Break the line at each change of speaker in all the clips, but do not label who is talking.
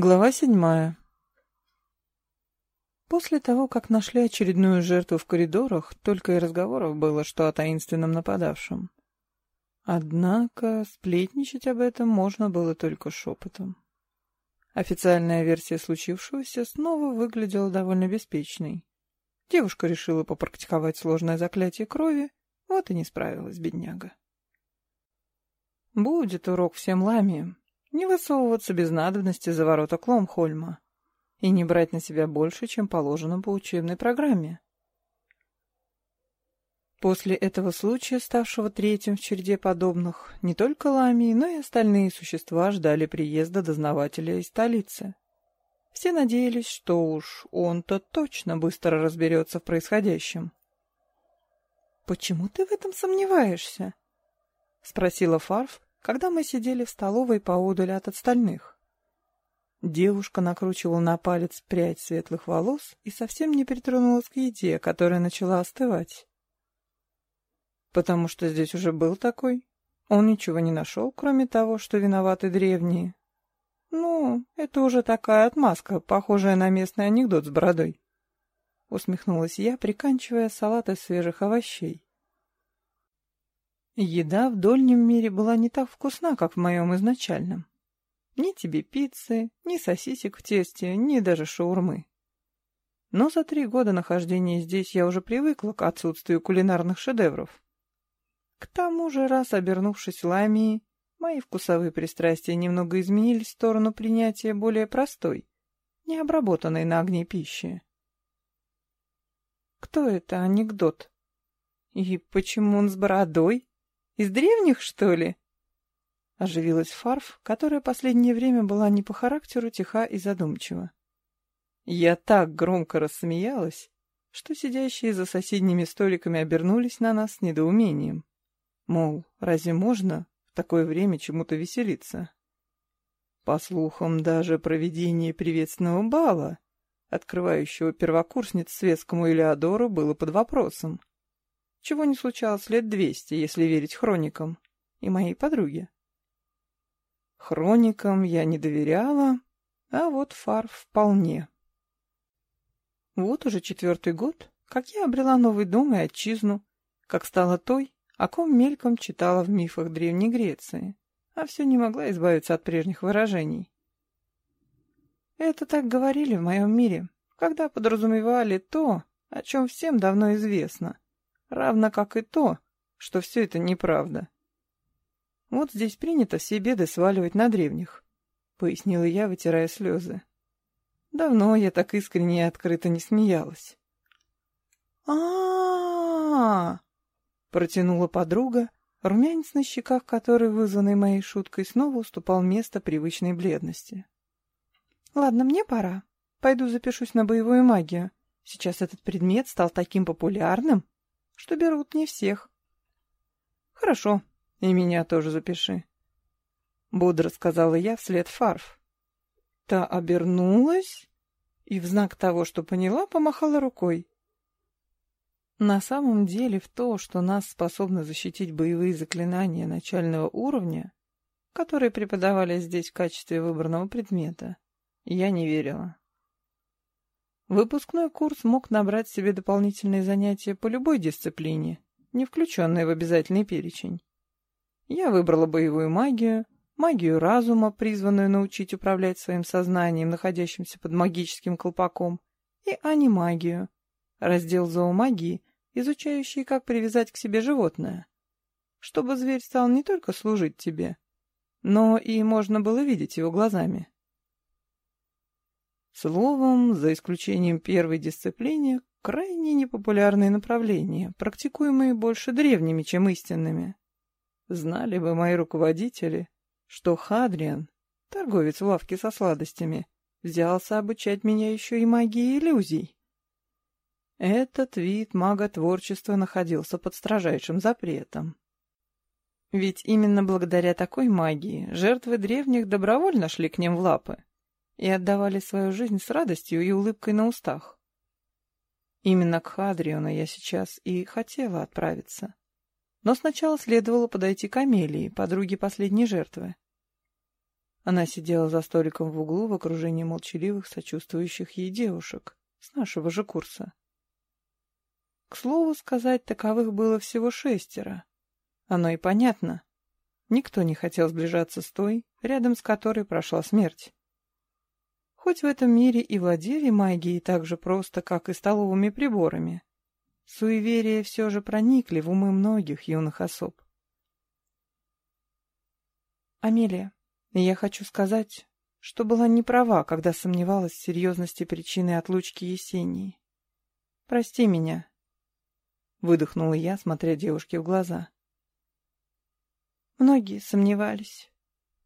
Глава седьмая. После того, как нашли очередную жертву в коридорах, только и разговоров было, что о таинственном нападавшем. Однако сплетничать об этом можно было только шепотом. Официальная версия случившегося снова выглядела довольно беспечной. Девушка решила попрактиковать сложное заклятие крови, вот и не справилась бедняга. Будет урок всем ламиям, не высовываться без надобности за ворота Кломхольма и не брать на себя больше, чем положено по учебной программе. После этого случая, ставшего третьим в череде подобных, не только Ламии, но и остальные существа ждали приезда дознавателя из столицы. Все надеялись, что уж он-то точно быстро разберется в происходящем. «Почему ты в этом сомневаешься?» — спросила Фарф, когда мы сидели в столовой поодаль от остальных. Девушка накручивала на палец прядь светлых волос и совсем не притронулась к еде, которая начала остывать. Потому что здесь уже был такой. Он ничего не нашел, кроме того, что виноваты древние. Ну, это уже такая отмазка, похожая на местный анекдот с бородой. Усмехнулась я, приканчивая салат из свежих овощей. Еда в дольнем мире была не так вкусна, как в моем изначальном. Ни тебе пиццы, ни сосисек в тесте, ни даже шаурмы. Но за три года нахождения здесь я уже привыкла к отсутствию кулинарных шедевров. К тому же, раз обернувшись ламией, мои вкусовые пристрастия немного изменились в сторону принятия более простой, необработанной на огне пищи. Кто это анекдот? И почему он с бородой? Из древних, что ли?» Оживилась Фарф, которая последнее время была не по характеру тиха и задумчива. Я так громко рассмеялась, что сидящие за соседними столиками обернулись на нас с недоумением. Мол, разве можно в такое время чему-то веселиться? По слухам, даже проведение приветственного бала, открывающего первокурсниц светскому Элеодору, было под вопросом чего не случалось лет двести, если верить хроникам, и моей подруге. Хроникам я не доверяла, а вот Фар вполне. Вот уже четвертый год, как я обрела новый дом и отчизну, как стала той, о ком мельком читала в мифах Древней Греции, а все не могла избавиться от прежних выражений. Это так говорили в моем мире, когда подразумевали то, о чем всем давно известно — равно как и то, что все это неправда. Вот здесь принято все беды сваливать на древних, — пояснила я, вытирая слезы. Давно я так искренне и открыто не смеялась. а, протянула подруга, румянец на щеках которой, вызванный моей шуткой, снова уступал место привычной бледности. «Ладно, мне пора. Пойду запишусь на боевую магию. Сейчас этот предмет стал таким популярным, что берут не всех. Хорошо, и меня тоже запиши. Бодро сказала я вслед Фарф. Та обернулась и в знак того, что поняла, помахала рукой. На самом деле в то, что нас способны защитить боевые заклинания начального уровня, которые преподавали здесь в качестве выбранного предмета, я не верила. Выпускной курс мог набрать себе дополнительные занятия по любой дисциплине, не включенные в обязательный перечень. Я выбрала боевую магию, магию разума, призванную научить управлять своим сознанием, находящимся под магическим колпаком, и анимагию, раздел зоомагии, изучающий, как привязать к себе животное, чтобы зверь стал не только служить тебе, но и можно было видеть его глазами. Словом, за исключением первой дисциплины, крайне непопулярные направления, практикуемые больше древними, чем истинными. Знали бы мои руководители, что Хадриан, торговец в лавке со сладостями, взялся обучать меня еще и магии иллюзий. Этот вид маготворчества находился под строжайшим запретом. Ведь именно благодаря такой магии жертвы древних добровольно шли к ним в лапы и отдавали свою жизнь с радостью и улыбкой на устах. Именно к Хадриону я сейчас и хотела отправиться. Но сначала следовало подойти к Амелии, подруге последней жертвы. Она сидела за столиком в углу в окружении молчаливых, сочувствующих ей девушек с нашего же курса. К слову сказать, таковых было всего шестеро. Оно и понятно. Никто не хотел сближаться с той, рядом с которой прошла смерть. Хоть в этом мире и владели магией так же просто, как и столовыми приборами, суеверия все же проникли в умы многих юных особ. Амелия, я хочу сказать, что была не права, когда сомневалась в серьезности причины отлучки Есении. Прости меня. Выдохнула я, смотря девушке в глаза. Многие сомневались.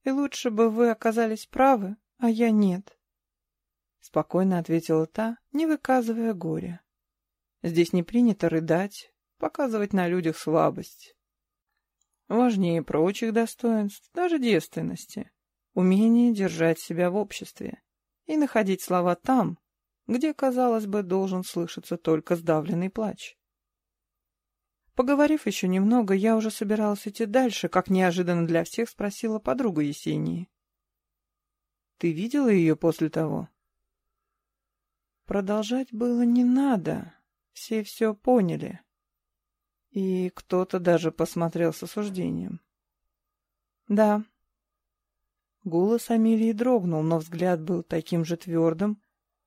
И лучше бы вы оказались правы, а я нет. Спокойно ответила та, не выказывая горя. Здесь не принято рыдать, показывать на людях слабость. Важнее прочих достоинств, даже девственности, умение держать себя в обществе и находить слова там, где, казалось бы, должен слышаться только сдавленный плач. Поговорив еще немного, я уже собиралась идти дальше, как неожиданно для всех спросила подруга Есении. «Ты видела ее после того?» Продолжать было не надо, все все поняли. И кто-то даже посмотрел с осуждением. «Да». Голос Амелии дрогнул, но взгляд был таким же твердым,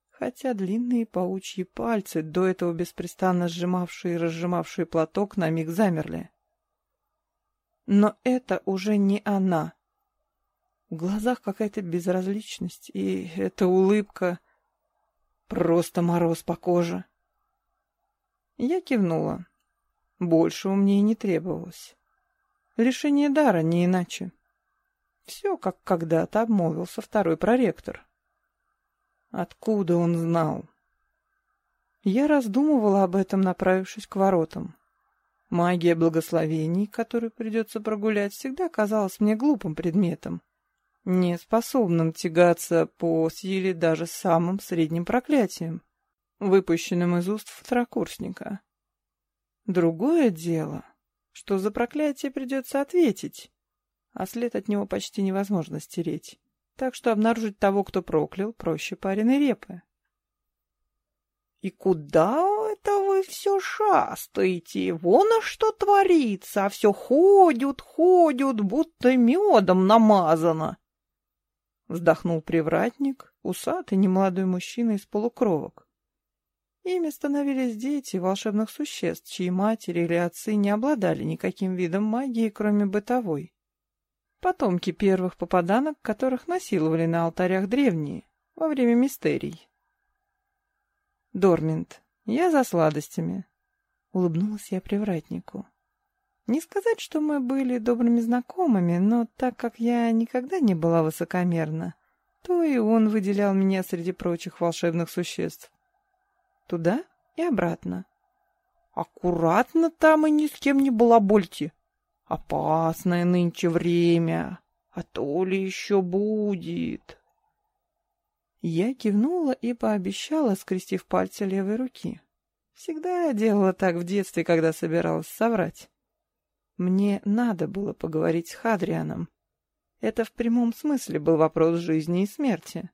хотя длинные паучьи пальцы, до этого беспрестанно сжимавшие и разжимавшие платок, на миг замерли. Но это уже не она. В глазах какая-то безразличность, и эта улыбка — просто мороз по коже. Я кивнула. Больше у мне и не требовалось. Лишение дара, не иначе. Все, как когда-то обмолвился второй проректор. Откуда он знал? Я раздумывала об этом, направившись к воротам. Магия благословений, которую придется прогулять, всегда казалась мне глупым предметом, не способным тягаться по силе даже самым средним проклятием, выпущенным из уст второкурсника. Другое дело, что за проклятие придется ответить, а след от него почти невозможно стереть так что обнаружить того, кто проклял, проще пареной репы. «И куда это вы все шастаете? Вон а что творится, а все ходят, ходят, будто медом намазано!» Вздохнул привратник, усатый немолодой мужчина из полукровок. Ими становились дети волшебных существ, чьи матери или отцы не обладали никаким видом магии, кроме бытовой. Потомки первых попаданок, которых насиловали на алтарях древние, во время мистерий. Дорминт, я за сладостями. Улыбнулась я привратнику. Не сказать, что мы были добрыми знакомыми, но так как я никогда не была высокомерна, то и он выделял меня среди прочих волшебных существ. Туда и обратно. «Аккуратно там и ни с кем не балабольте!» Опасное нынче время, а то ли еще будет. Я кивнула и пообещала, скрестив пальцы левой руки. Всегда делала так в детстве, когда собиралась соврать. Мне надо было поговорить с Хадрианом. Это в прямом смысле был вопрос жизни и смерти.